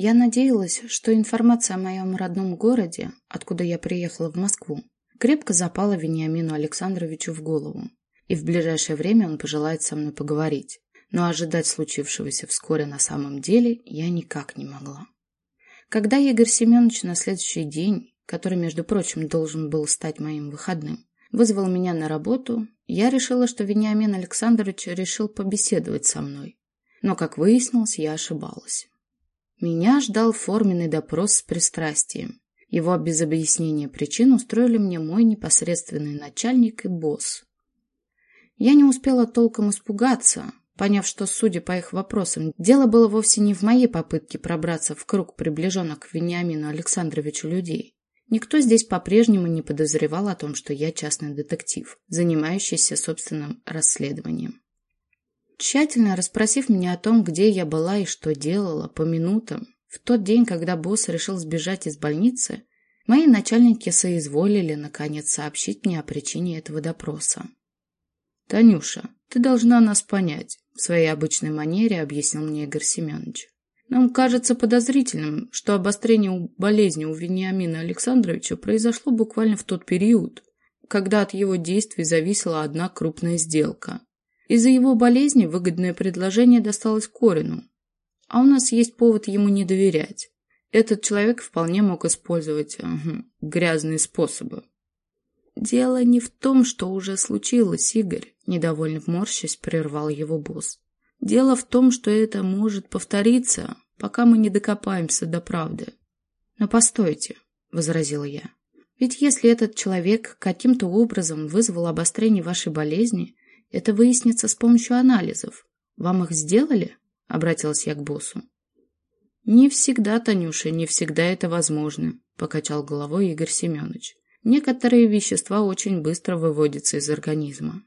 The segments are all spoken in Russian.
Я надеялась, что информация о моем родном городе, откуда я приехала в Москву, крепко запала Вениамину Александровичу в голову, и в ближайшее время он пожелает со мной поговорить. Но ожидать случившегося вскоре на самом деле я никак не могла. Когда Игорь Семенович на следующий день, который, между прочим, должен был стать моим выходным, вызвал меня на работу, я решила, что Вениамин Александрович решил побеседовать со мной. Но, как выяснилось, я ошибалась. Меня ждал форменный допрос с пристрастием. Его без объяснения причин устроили мне мой непосредственный начальник и босс. Я не успела толком испугаться, поняв, что, судя по их вопросам, дело было вовсе не в моей попытке пробраться в круг приближенных к Вениамину Александровичу людей. Никто здесь по-прежнему не подозревал о том, что я частный детектив, занимающийся собственным расследованием. Тщательно расспросив меня о том, где я была и что делала, по минутам, в тот день, когда босс решил сбежать из больницы, мои начальники соизволили, наконец, сообщить мне о причине этого допроса. «Танюша, ты должна нас понять», — в своей обычной манере объяснил мне Игорь Семенович. «Нам кажется подозрительным, что обострение болезни у Вениамина Александровича произошло буквально в тот период, когда от его действий зависела одна крупная сделка. Из-за его болезни выгодное предложение досталось Корину, а у нас есть повод ему не доверять. Этот человек вполне мог использовать угу, грязные способы. «Дело не в том, что уже случилось, Игорь», — недовольно морщась прервал его босс. «Дело в том, что это может повториться, пока мы не докопаемся до правды». «Но постойте», — возразила я. «Ведь если этот человек каким-то образом вызвал обострение вашей болезни, это выяснится с помощью анализов. Вам их сделали?» — обратилась я к боссу. «Не всегда, Танюша, не всегда это возможно», — покачал головой Игорь Семенович. Некоторые вещества очень быстро выводятся из организма.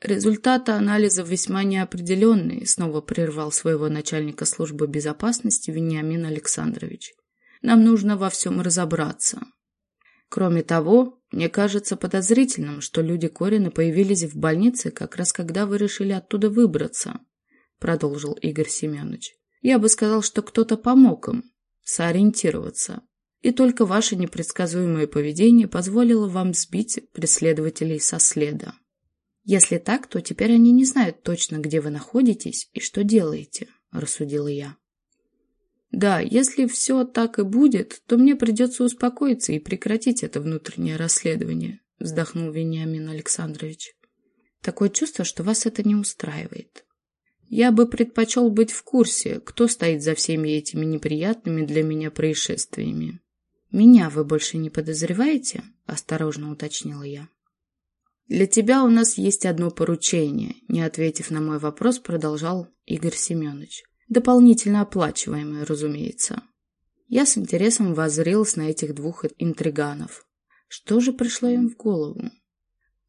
Результаты анализов весьма неопределенные, снова прервал своего начальника службы безопасности Вениамин Александрович. Нам нужно во всем разобраться. Кроме того, мне кажется подозрительным, что люди Корина появились в больнице как раз когда вы решили оттуда выбраться, продолжил Игорь Семенович. Я бы сказал, что кто-то помог им сориентироваться и только ваше непредсказуемое поведение позволило вам сбить преследователей со следа. Если так, то теперь они не знают точно, где вы находитесь и что делаете, рассудила я. Да, если все так и будет, то мне придется успокоиться и прекратить это внутреннее расследование, вздохнул Вениамин Александрович. Такое чувство, что вас это не устраивает. Я бы предпочел быть в курсе, кто стоит за всеми этими неприятными для меня происшествиями. «Меня вы больше не подозреваете?» – осторожно уточнила я. «Для тебя у нас есть одно поручение», – не ответив на мой вопрос, продолжал Игорь Семенович. «Дополнительно оплачиваемое, разумеется». Я с интересом воззрелась на этих двух интриганов. Что же пришло им в голову?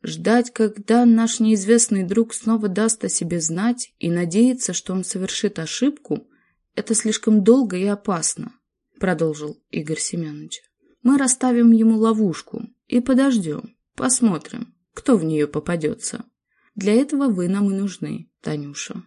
Ждать, когда наш неизвестный друг снова даст о себе знать и надеяться, что он совершит ошибку, это слишком долго и опасно продолжил Игорь Семенович. Мы расставим ему ловушку и подождем, посмотрим, кто в нее попадется. Для этого вы нам и нужны, Танюша.